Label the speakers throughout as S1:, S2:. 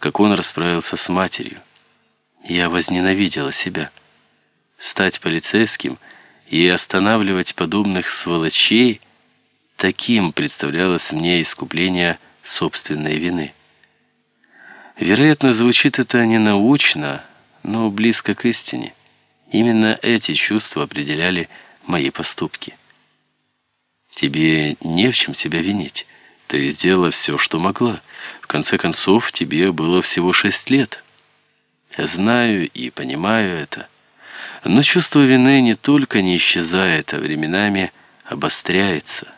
S1: как он расправился с матерью. Я возненавидела себя. Стать полицейским и останавливать подобных сволочей таким представлялось мне искупление собственной вины. Вероятно, звучит это не научно, но близко к истине. Именно эти чувства определяли мои поступки. Тебе не в чем себя винить. Ты сделала все, что могла. В конце концов, тебе было всего шесть лет. Знаю и понимаю это. Но чувство вины не только не исчезает, а временами обостряется.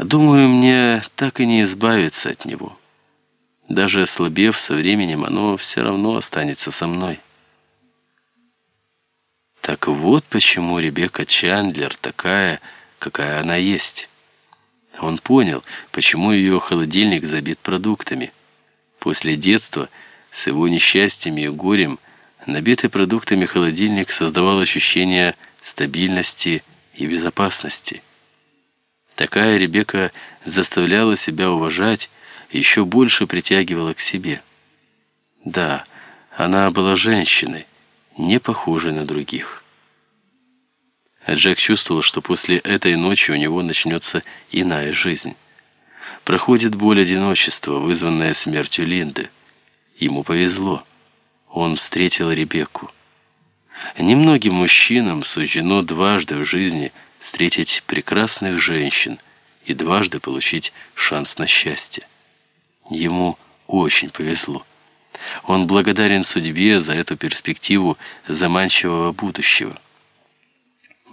S1: Думаю, мне так и не избавиться от него. Даже ослабев со временем, оно все равно останется со мной. Так вот почему Ребекка Чандлер такая, какая она есть. Он понял, почему ее холодильник забит продуктами. После детства, с его несчастьями и горем, набитый продуктами холодильник создавал ощущение стабильности и безопасности. Такая Ребекка заставляла себя уважать, еще больше притягивала к себе. Да, она была женщиной, не похожей на других. Джек чувствовал, что после этой ночи у него начнется иная жизнь. Проходит боль одиночества, вызванная смертью Линды. Ему повезло. Он встретил Ребекку. Немногим мужчинам суждено дважды в жизни встретить прекрасных женщин и дважды получить шанс на счастье. Ему очень повезло. Он благодарен судьбе за эту перспективу заманчивого будущего.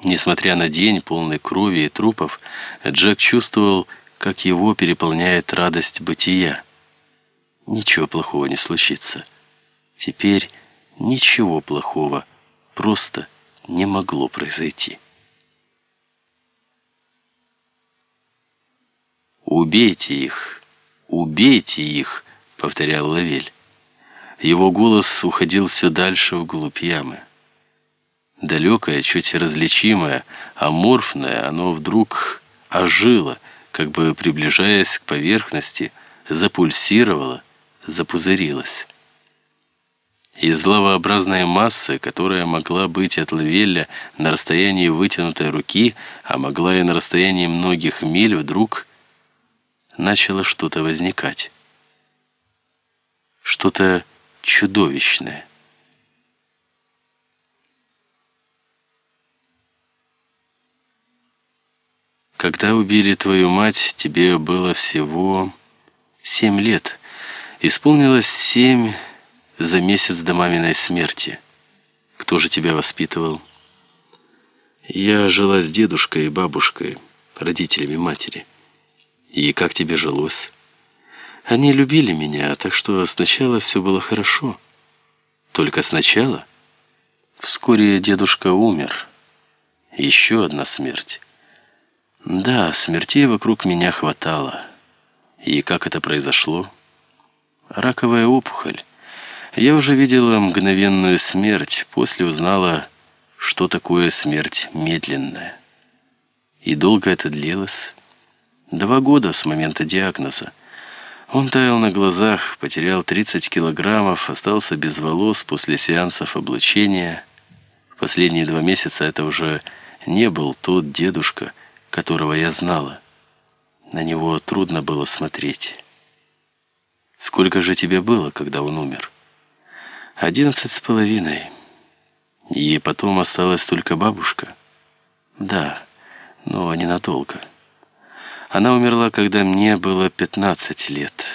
S1: Несмотря на день, полный крови и трупов, Джек чувствовал, как его переполняет радость бытия. Ничего плохого не случится. Теперь ничего плохого просто не могло произойти. «Убейте их! Убейте их!» — повторял Лавель. Его голос уходил все дальше вглубь ямы. Далекое, чуть различимое, аморфное, оно вдруг ожило, как бы приближаясь к поверхности, запульсировало, запузырилось. Из лавообразной массы, которая могла быть от Лавелля на расстоянии вытянутой руки, а могла и на расстоянии многих миль, вдруг начало что-то возникать. Что-то чудовищное. Когда убили твою мать, тебе было всего семь лет. Исполнилось семь за месяц до маминой смерти. Кто же тебя воспитывал? Я жила с дедушкой и бабушкой, родителями матери. И как тебе жилось? Они любили меня, так что сначала все было хорошо. Только сначала. Вскоре дедушка умер. Еще одна смерть. Да, смертей вокруг меня хватало. И как это произошло? Раковая опухоль. Я уже видела мгновенную смерть, после узнала, что такое смерть медленная. И долго это длилось? Два года с момента диагноза. Он таял на глазах, потерял 30 килограммов, остался без волос после сеансов облучения. В последние два месяца это уже не был тот дедушка, которого я знала. На него трудно было смотреть. Сколько же тебе было, когда он умер? Одиннадцать с половиной. И потом осталась только бабушка? Да, но ненадолго. Она умерла, когда мне было пятнадцать лет.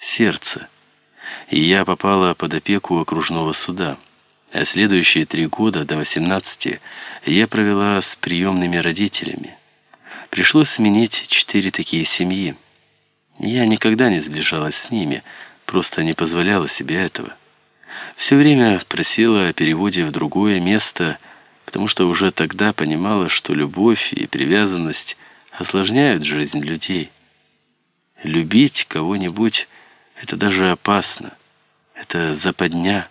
S1: Сердце. И я попала под опеку окружного суда. А следующие три года, до восемнадцати, я провела с приемными родителями. Пришлось сменить четыре такие семьи. Я никогда не сближалась с ними, просто не позволяла себе этого. Все время просила о переводе в другое место, потому что уже тогда понимала, что любовь и привязанность осложняют жизнь людей. Любить кого-нибудь — это даже опасно. Это западня.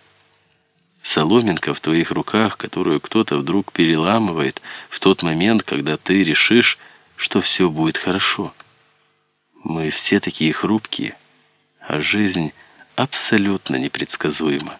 S1: Соломинка в твоих руках, которую кто-то вдруг переламывает в тот момент, когда ты решишь, что все будет хорошо. Мы все такие хрупкие, а жизнь абсолютно непредсказуемо.